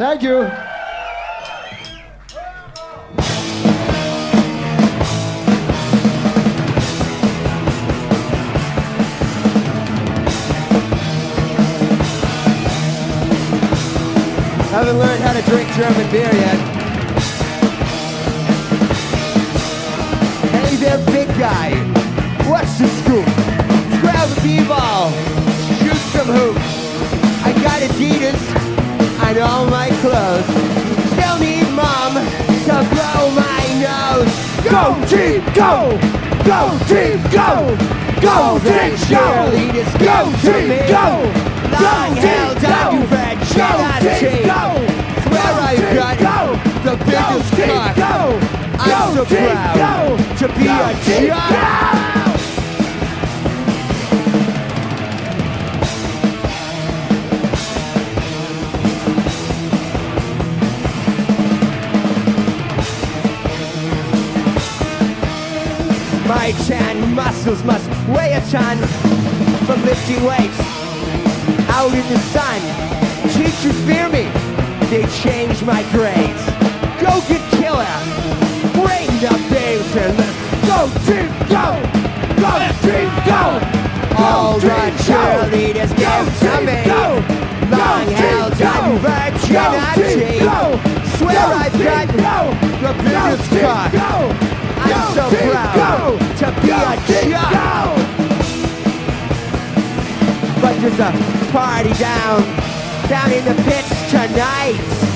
Thank you. Haven't learned how to drink German beer yet. Hey there, big guy. What's the scoop? Grab a b-ball. Shoot some hoops. I got Adidas on all my clothes. Still need mom to blow my nose. Go team, go! Go team, go! Go team, go! Go team, go! Long held down red team, go! Swear I've got the biggest cock. I'm so proud to be a jock. My tan muscles must weigh a ton from lifting weights out in the sun. Teachers fear me, they change my grades. Go get killer, bring the babes and let's go team go, go team go. All the cheerleaders give to me. Long held virginity. Swear I've got the biggest cock. Jock. But there's a party down, down in the pits tonight.